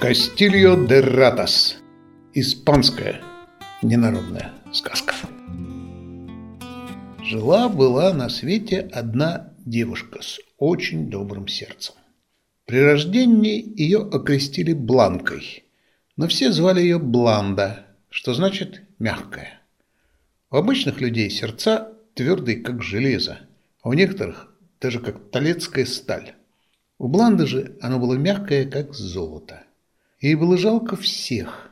Кастильо де Ратас. Испанская ненародная сказка. Жила-была на свете одна девушка с очень добрым сердцем. При рождении ее окрестили Бланкой, но все звали ее Бланда, что значит «мягкая». У обычных людей сердца твердые, как железо, а у некоторых даже как талецкая сталь. У Бланды же оно было мягкое, как золото. Ей было жалко всех,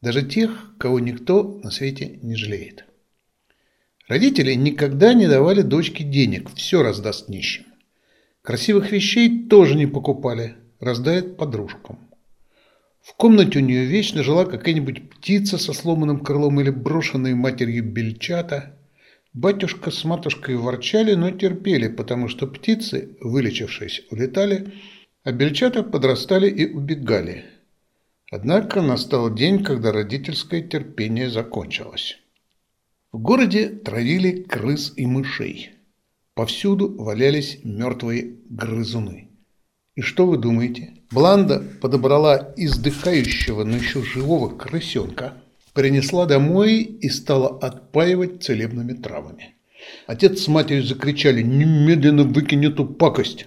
даже тех, кого никто на свете не жалеет. Родители никогда не давали дочке денег, все раздаст нищим. Красивых вещей тоже не покупали, раздает подружкам. В комнате у нее вечно жила какая-нибудь птица со сломанным крылом или брошенные матерью бельчата. Батюшка с матушкой ворчали, но терпели, потому что птицы, вылечившись, улетали, а бельчата подрастали и убегали – Однако настал день, когда родительское терпение закончилось. В городе травили крыс и мышей. Повсюду валялись мертвые грызуны. И что вы думаете? Бланда подобрала издыхающего, но еще живого крысенка, принесла домой и стала отпаивать целебными травами. Отец с матерью закричали «Немедленно выкинь эту пакость!»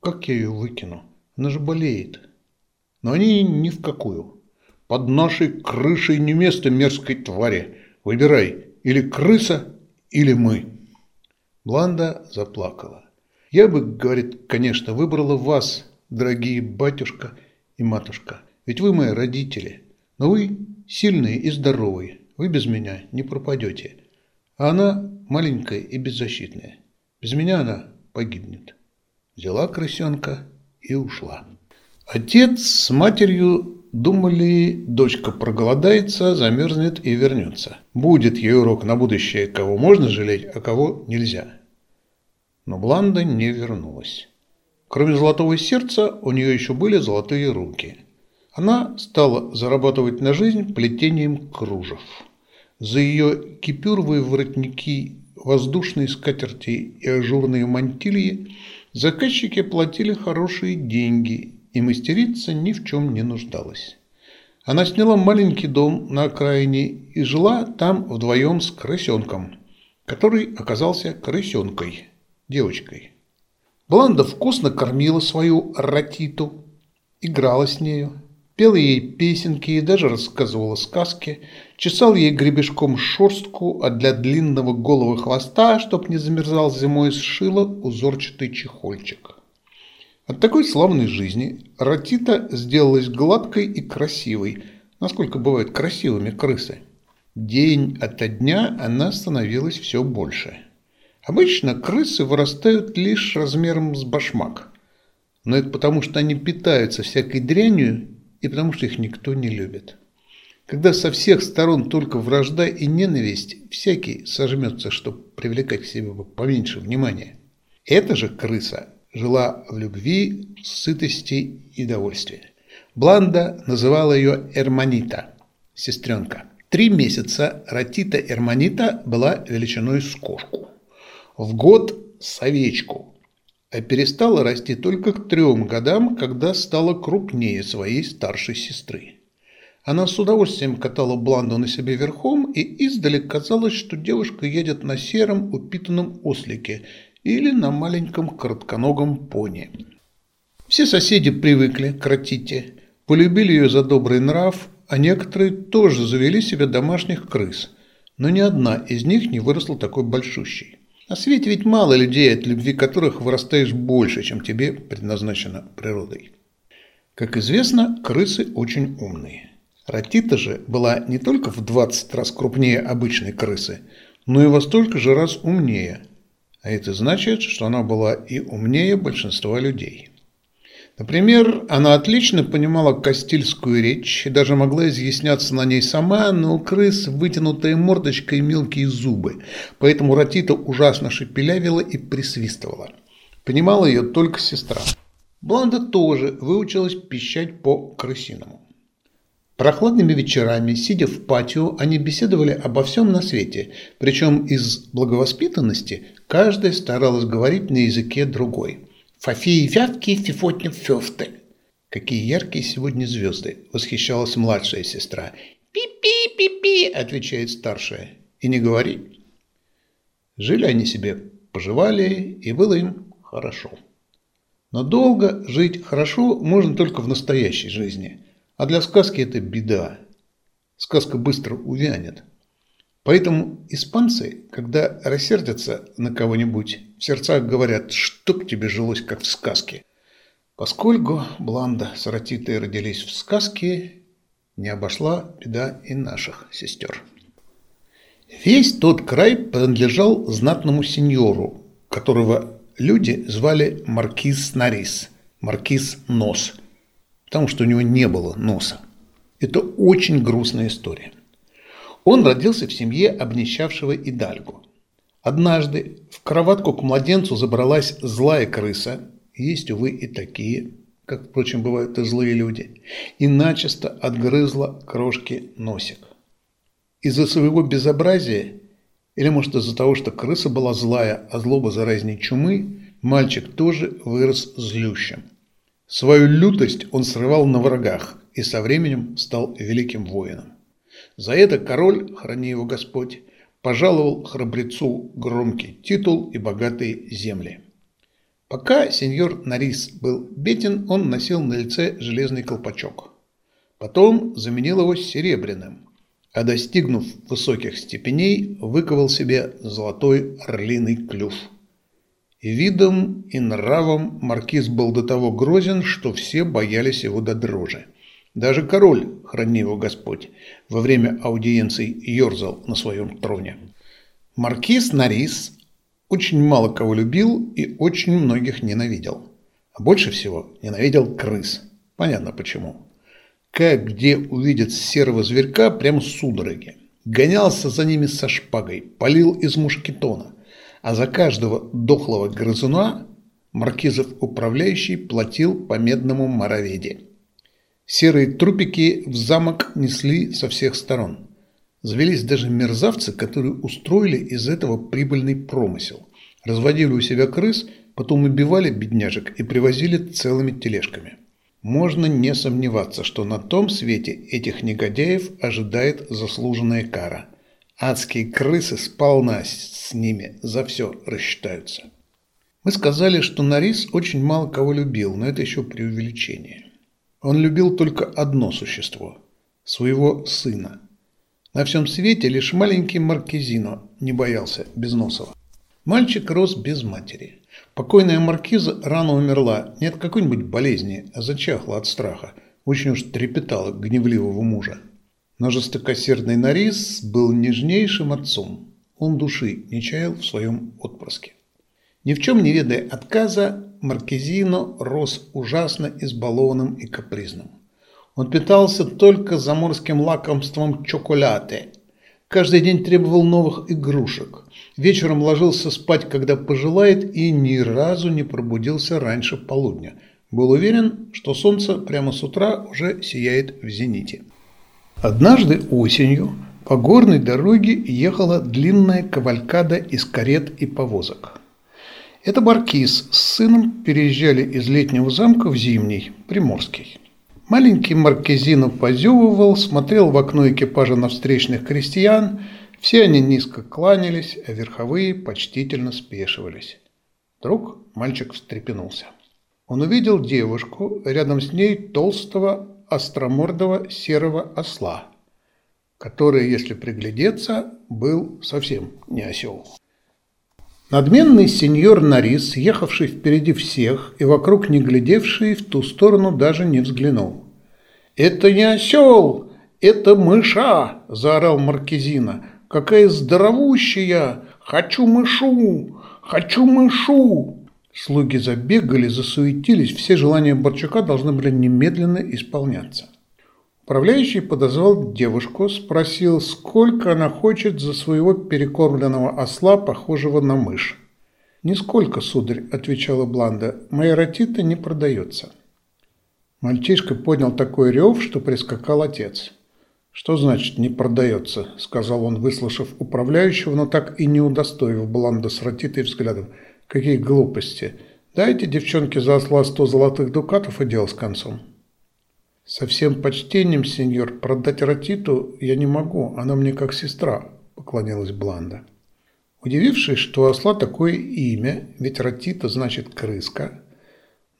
«Как я ее выкину? Она же болеет!» но они ни в какую. Под нашей крышей не место мерзкой твари. Выбирай, или крыса, или мы. Бланда заплакала. Я бы, говорит, конечно, выбрала вас, дорогие батюшка и матушка. Ведь вы мои родители. Но вы сильные и здоровые. Вы без меня не пропадете. А она маленькая и беззащитная. Без меня она погибнет. Взяла крысенка и ушла. Отец с матерью думали, дочка проголодается, замерзнет и вернется. Будет ей урок на будущее, кого можно жалеть, а кого нельзя. Но Бланда не вернулась. Кроме золотого сердца, у нее еще были золотые руки. Она стала зарабатывать на жизнь плетением кружев. За ее кипюровые воротники, воздушные скатерти и ажурные мантильи заказчики платили хорошие деньги и мастерица ни в чем не нуждалась. Она сняла маленький дом на окраине и жила там вдвоем с крысенком, который оказался крысенкой, девочкой. Бланда вкусно кормила свою ратиту, играла с нею, пела ей песенки и даже рассказывала сказки, чесал ей гребешком шерстку, а для длинного голого хвоста, чтоб не замерзал зимой, сшила узорчатый чехольчик. От такой славной жизни Ратита сделалась гладкой и красивой, насколько бывают красивыми крысы. День ото дня она становилась все больше. Обычно крысы вырастают лишь размером с башмак. Но это потому, что они питаются всякой дрянью и потому, что их никто не любит. Когда со всех сторон только вражда и ненависть, всякий сожмется, чтобы привлекать к себе поменьше внимания. Эта же крыса жила в любви, сытости и довольстве. Бланда называла ее Эрманита, сестренка. Три месяца Ратита Эрманита была величиной с кошку. В год с овечку. А перестала расти только к трем годам, когда стала крупнее своей старшей сестры. Она с удовольствием катала Бланду на себе верхом, и издали казалось, что девушка едет на сером упитанном ослике или на маленьком коротконогом пони. Все соседи привыкли к Ратите, полюбили ее за добрый нрав, а некоторые тоже завели себе домашних крыс, но ни одна из них не выросла такой большущей. На свете ведь мало людей, от любви которых вырастаешь больше, чем тебе предназначено природой. Как известно, крысы очень умные. Ратита же была не только в 20 раз крупнее обычной крысы, но и во столько же раз умнее – а это значит, что она была и умнее большинства людей. Например, она отлично понимала кастильскую речь и даже могла изъясняться на ней сама, но у крыс вытянутая мордочка и мелкие зубы, поэтому Ратита ужасно шепелявила и присвистывала. Понимала ее только сестра. Бланда тоже выучилась пищать по-крысиному. Прохладными вечерами, сидя в патио, они беседовали обо всем на свете, причем из благовоспитанности каждая старалась говорить на языке другой. Фафии вятки, фифотни фёфты. Какие яркие сегодня звезды, восхищалась младшая сестра. Пи-пи, пи-пи, отвечает старшая. И не говори. Жили они себе, поживали, и было им хорошо. Но долго жить хорошо можно только в настоящей жизни. А для сказки это беда. Сказка быстро увянет. Поэтому испанцы, когда рассердятся на кого-нибудь, в сердцах говорят, чтоб тебе жилось, как в сказке. Поскольку Бланда с Ратитой родились в сказке, не обошла беда и наших сестер. Весь тот край принадлежал знатному сеньору, которого люди звали Маркиз Нарис, Маркиз Нос, потому что у него не было носа. Это очень грустная история. Он родился в семье обнищавшего Идальгу. Однажды в кроватку к младенцу забралась злая крыса, есть, увы, и такие, как, впрочем, бывают и злые люди, и начисто отгрызла крошки носик. Из-за своего безобразия, или может из-за того, что крыса была злая, а злоба заразней чумы, мальчик тоже вырос злющим. Свою лютость он срывал на врагах и со временем стал великим воином. За это король, храни его Господь, пожаловал храбрецу громкий титул и богатые земли. Пока сеньор Нарис был беден, он носил на лице железный колпачок. Потом заменил его серебряным, а достигнув высоких степеней, выковал себе золотой орлиный клюв. И видом, и нравом маркиз был до того грозен, что все боялись его до дрожи. Даже король, храни его Господь, во время аудиенций ерзал на своем троне. Маркиз Нарис очень мало кого любил и очень многих ненавидел. А больше всего ненавидел крыс. Понятно почему как где увидит серого зверька, прямо судороги. Гонялся за ними со шпагой, полил из мушкетона, а за каждого дохлого грызуна маркизов управляющий платил по медному мороведе. Серые трупики в замок несли со всех сторон. Завелись даже мерзавцы, которые устроили из этого прибыльный промысел. Разводили у себя крыс, потом убивали бедняжек и привозили целыми тележками. Можно не сомневаться, что на том свете этих негодяев ожидает заслуженная кара. Адские крысы сполна с ними за все рассчитаются. Мы сказали, что Нарис очень мало кого любил, но это еще преувеличение. Он любил только одно существо – своего сына. На всем свете лишь маленький Маркизино не боялся Безносова. Мальчик рос без матери – Покойная маркиза рано умерла не от какой-нибудь болезни, а зачахла от страха. Очень уж трепетала гневливого мужа. Но жестокосердный Нарис был нежнейшим отцом. Он души не чаял в своем отпрыске. Ни в чем не ведая отказа, Маркизино рос ужасно избалованным и капризным. Он питался только заморским лакомством чоколяте. Каждый день требовал новых игрушек вечером ложился спать, когда пожелает, и ни разу не пробудился раньше полудня. Был уверен, что солнце прямо с утра уже сияет в зените. Однажды осенью по горной дороге ехала длинная кавалькада из карет и повозок. Это маркиз с сыном переезжали из летнего замка в зимний, Приморский. Маленький маркизино позевывал, смотрел в окно экипажа на встречных крестьян – все они низко кланялись, а верховые почтительно спешивались. Вдруг мальчик встрепенулся. Он увидел девушку, рядом с ней толстого, остромордого серого осла, который, если приглядеться, был совсем не осел. Надменный сеньор Нарис, ехавший впереди всех и вокруг не глядевший, в ту сторону даже не взглянул. «Это не осел, это мыша!» – заорал Маркизина – Какая здоровущая! Хочу мышу! Хочу мышу!» Слуги забегали, засуетились, все желания Борчука должны были немедленно исполняться. Управляющий подозвал девушку, спросил, сколько она хочет за своего перекормленного осла, похожего на мышь. «Нисколько, сударь», – отвечала Бланда, – «моя ротита не продается». Мальчишка поднял такой рев, что прискакал отец. «Что значит «не продается», – сказал он, выслушав управляющего, но так и не удостоив Бланда с ратитой взглядом. «Какие глупости! Дайте девчонке за осла сто золотых дукатов и дело с концом. Со всем почтением, сеньор, продать Ратиту я не могу, она мне как сестра, поклонилась Бланда. Удивившись, что у осла такое имя, ведь Ратита значит крыска,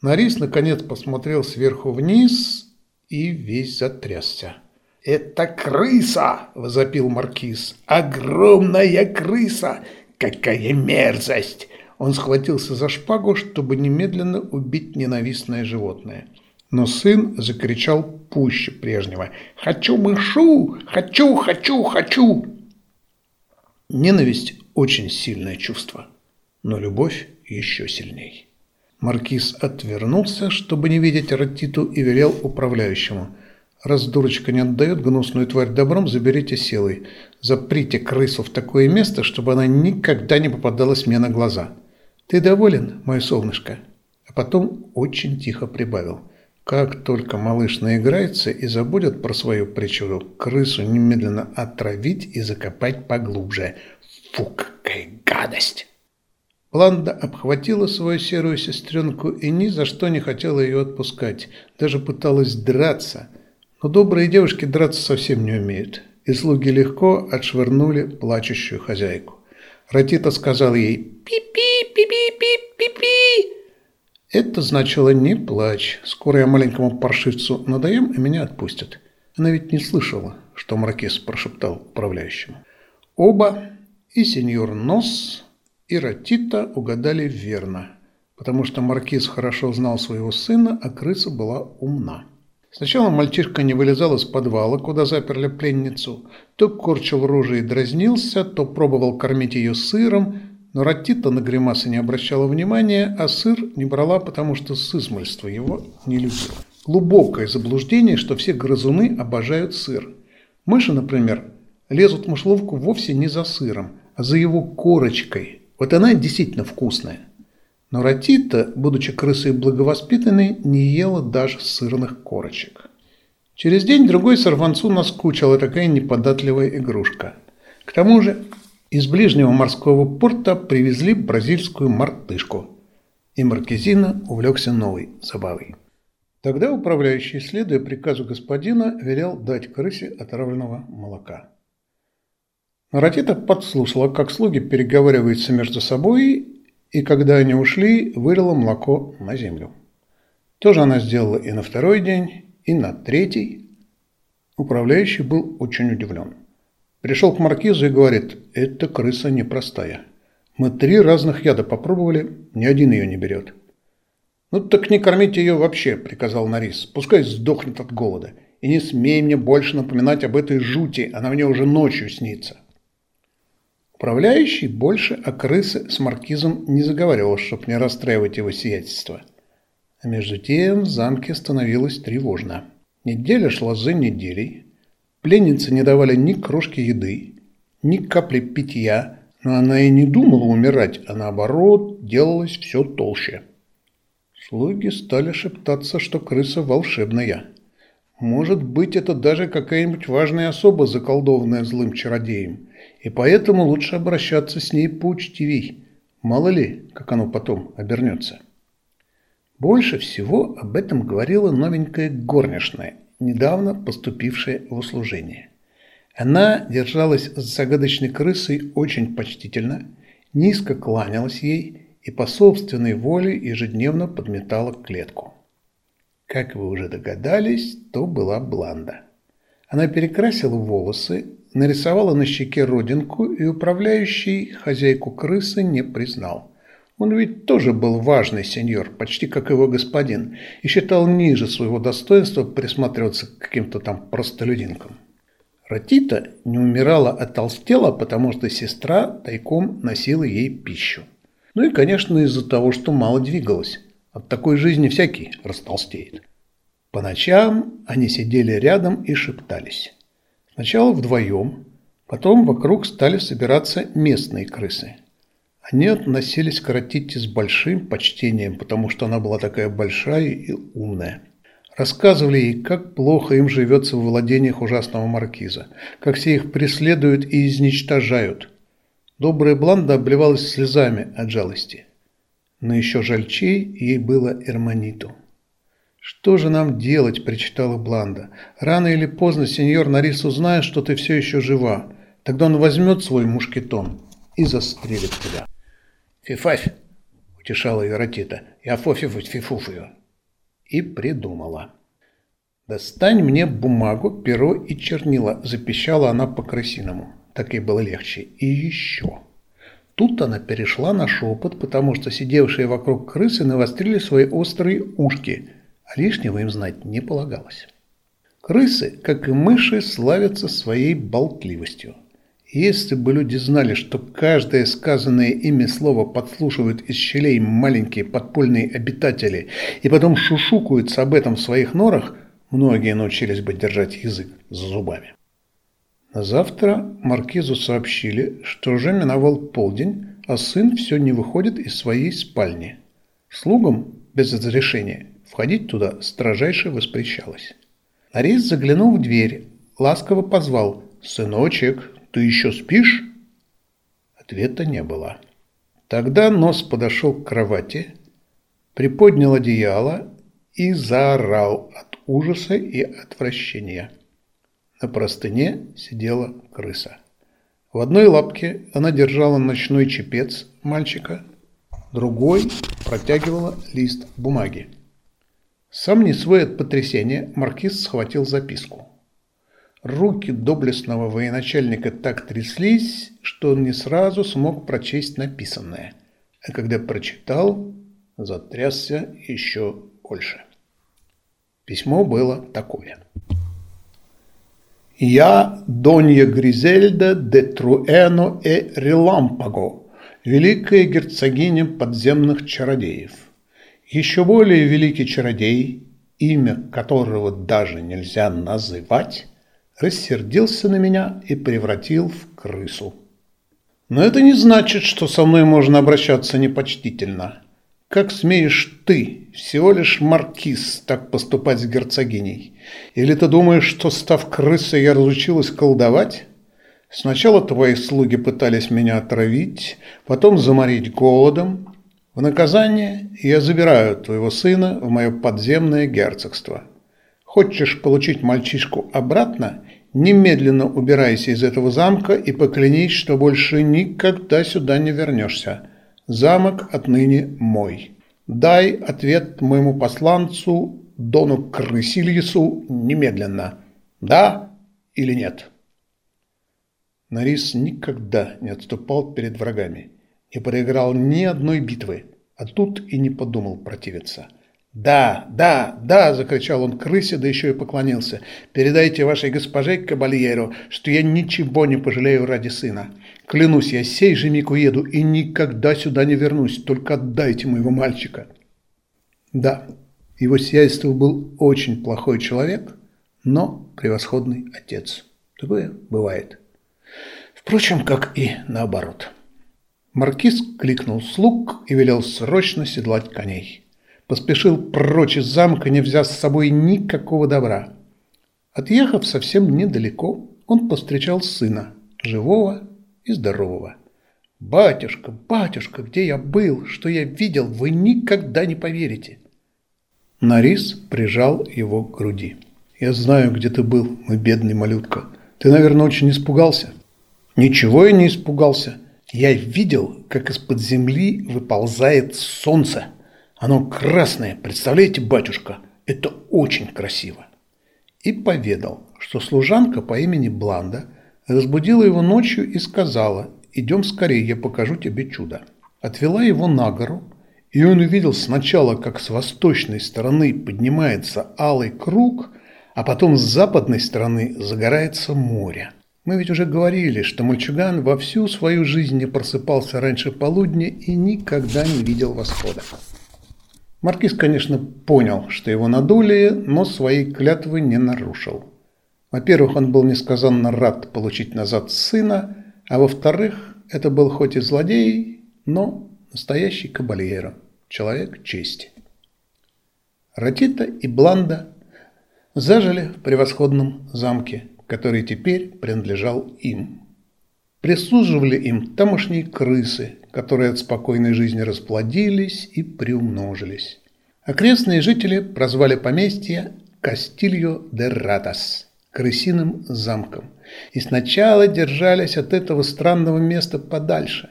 Нарис наконец посмотрел сверху вниз и весь затрясся. «Это крыса!» – возопил маркиз. «Огромная крыса! Какая мерзость!» Он схватился за шпагу, чтобы немедленно убить ненавистное животное. Но сын закричал пуще прежнего. «Хочу мышу! Хочу, хочу, хочу!» Ненависть – очень сильное чувство, но любовь еще сильней. Маркиз отвернулся, чтобы не видеть Ратиту, и велел управляющему – Раз дурочка не отдает гнусную тварь добром, заберите силой. Заприте крысу в такое место, чтобы она никогда не попадалась мне на глаза. Ты доволен, мое солнышко?» А потом очень тихо прибавил. Как только малыш наиграется и забудет про свою причуду, крысу немедленно отравить и закопать поглубже. Фу, какая гадость! Ланда обхватила свою серую сестренку и ни за что не хотела ее отпускать. Даже пыталась драться – но добрые девушки драться совсем не умеют, и слуги легко отшвырнули плачущую хозяйку. Ратита сказал ей «Пи-пи, пи-пи-пи-пи-пи». Это значило «не плачь, скоро я маленькому паршивцу надоем и меня отпустят». Она ведь не слышала, что Маркиз прошептал управляющему. Оба, и сеньор Нос, и Ратита угадали верно, потому что Маркиз хорошо знал своего сына, а крыса была умна. Сначала мальчишка не вылезал из подвала, куда заперли пленницу, то корчил рожи и дразнился, то пробовал кормить ее сыром, но Ратита на гримасы не обращала внимания, а сыр не брала, потому что с измольства его не любила. Глубокое заблуждение, что все грызуны обожают сыр. Мыши, например, лезут в мышловку вовсе не за сыром, а за его корочкой. Вот она действительно вкусная. Но Ратита, будучи крысой благовоспитанной, не ела даже сырных корочек. Через день-другой сорванцу наскучила такая неподатливая игрушка. К тому же из ближнего морского порта привезли бразильскую мартышку, и Маркизина увлекся новой забавой. Тогда управляющий, следуя приказу господина, велел дать крысе отравленного молока. Ратита подслушала, как слуги переговариваются между собой и когда они ушли, вылила молоко на землю. То же она сделала и на второй день, и на третий. Управляющий был очень удивлен. Пришел к маркизу и говорит, эта крыса непростая. Мы три разных яда попробовали, ни один ее не берет. «Ну так не кормите ее вообще», – приказал Нарис. «Пускай сдохнет от голода. И не смей мне больше напоминать об этой жути, она мне уже ночью снится». Управляющий больше о крысе с маркизом не заговаривал, чтоб не расстраивать его сиятельство. А между тем в замке становилось тревожно. Неделя шла за неделей. Пленницы не давали ни крошки еды, ни капли питья, но она и не думала умирать, а наоборот делалось все толще. Слуги стали шептаться, что крыса волшебная. Может быть, это даже какая-нибудь важная особа, заколдованная злым чародеем – и поэтому лучше обращаться с ней поучтивей. Мало ли, как оно потом обернется. Больше всего об этом говорила новенькая горничная, недавно поступившая в услужение. Она держалась с загадочной крысой очень почтительно, низко кланялась ей и по собственной воле ежедневно подметала клетку. Как вы уже догадались, то была Бланда. Она перекрасила волосы, нарисовала на щеке родинку, и управляющий хозяйку крысы не признал. Он ведь тоже был важный сеньор, почти как его господин, и считал ниже своего достоинства присматриваться к каким-то там простолюдинкам. Ратита не умирала от толстела, потому что сестра тайком носила ей пищу. Ну и, конечно, из-за того, что мало двигалась. От такой жизни всякий растолстеет. По ночам они сидели рядом и шептались. Сначала вдвоем, потом вокруг стали собираться местные крысы. Они относились к Ратите с большим почтением, потому что она была такая большая и умная. Рассказывали ей, как плохо им живется в владениях ужасного маркиза, как все их преследуют и изничтожают. Добрая Бланда обливалась слезами от жалости. Но еще жальчей ей было Эрмониту. «Что же нам делать?» – причитала Бланда. «Рано или поздно сеньор Нарис узнает, что ты все еще жива. Тогда он возьмет свой мушкетон и застрелит тебя». «Фифафь!» – утешала ее Ратита. «Я фофифуть фифуфую». И придумала. «Достань мне бумагу, перо и чернила», – запищала она по-крысиному. Так ей было легче. «И еще». Тут она перешла на шепот, потому что сидевшие вокруг крысы навострили свои острые ушки, а лишнего им знать не полагалось. Крысы, как и мыши, славятся своей болтливостью. Если бы люди знали, что каждое сказанное ими слово подслушивают из щелей маленькие подпольные обитатели и потом шушукаются об этом в своих норах, многие научились бы держать язык за зубами. На завтра маркизу сообщили, что уже миновал полдень, а сын все не выходит из своей спальни. Слугам без разрешения входить туда строжайше воспрещалось. Нарис заглянул в дверь, ласково позвал «Сыночек, ты еще спишь?» Ответа не было. Тогда Нос подошел к кровати, приподнял одеяло и заорал от ужаса и отвращения. На простыне сидела крыса. В одной лапке она держала ночной чепец мальчика, другой протягивала лист бумаги. Сам не свой от потрясения, маркиз схватил записку. Руки доблестного военачальника так тряслись, что он не сразу смог прочесть написанное, а когда прочитал, затрясся еще больше. Письмо было такое. Я, Донья Гризельда де Труэно и Релампаго, великая герцогиня подземных чародеев. Еще более великий чародей, имя которого даже нельзя называть, рассердился на меня и превратил в крысу. Но это не значит, что со мной можно обращаться непочтительно. Как смеешь ты, всего лишь маркиз, так поступать с герцогиней? Или ты думаешь, что, став крысой, я разучилась колдовать? Сначала твои слуги пытались меня отравить, потом заморить голодом. В наказание я забираю твоего сына в мое подземное герцогство. Хочешь получить мальчишку обратно? Немедленно убирайся из этого замка и поклянись, что больше никогда сюда не вернешься. Замок отныне мой. Дай ответ моему посланцу Дону Крысильесу немедленно. Да или нет? Нарис никогда не отступал перед врагами, не проиграл ни одной битвы, а тут и не подумал противиться. «Да, да, да!» – закричал он крысе, да еще и поклонился. «Передайте вашей госпоже Кабальеру, что я ничего не пожалею ради сына. Клянусь, я сей же миг уеду и никогда сюда не вернусь, только отдайте моего мальчика». Да, его сиятельство был очень плохой человек, но превосходный отец. Такое бывает. Впрочем, как и наоборот. Маркиз кликнул слуг и велел срочно седлать коней. Поспешил прочь из замка, не взяв с собой никакого добра. Отъехав совсем недалеко, он повстречал сына, живого и здорового. «Батюшка, батюшка, где я был, что я видел, вы никогда не поверите!» Нарис прижал его к груди. «Я знаю, где ты был, мой бедный малютка. Ты, наверное, очень испугался?» «Ничего я не испугался. Я видел, как из-под земли выползает солнце. Оно красное, представляете, батюшка? Это очень красиво!» И поведал, что служанка по имени Бланда – разбудила его ночью и сказала, «Идем скорее, я покажу тебе чудо». Отвела его на гору, и он увидел сначала, как с восточной стороны поднимается алый круг, а потом с западной стороны загорается море. Мы ведь уже говорили, что мальчуган во всю свою жизнь не просыпался раньше полудня и никогда не видел восхода. Маркиз, конечно, понял, что его надули, но своей клятвы не нарушил. Во-первых, он был несказанно рад получить назад сына, а во-вторых, это был хоть и злодей, но настоящий кабальеро, человек чести. Ратита и Бланда зажили в превосходном замке, который теперь принадлежал им. Прислуживали им тамошние крысы, которые от спокойной жизни расплодились и приумножились. Окрестные жители прозвали поместье Кастильо де Ратас – крысиным замком, и сначала держались от этого странного места подальше,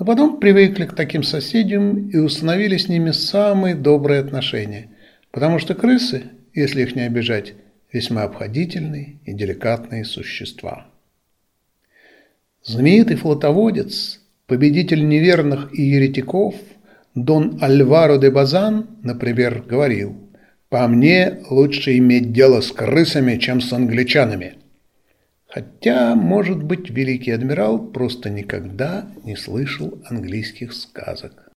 но потом привыкли к таким соседям и установили с ними самые добрые отношения, потому что крысы, если их не обижать, весьма обходительные и деликатные существа. Знаменитый флотоводец, победитель неверных и еретиков, Дон Альваро де Базан, например, говорил, «По мне лучше иметь дело с крысами, чем с англичанами». Хотя, может быть, великий адмирал просто никогда не слышал английских сказок.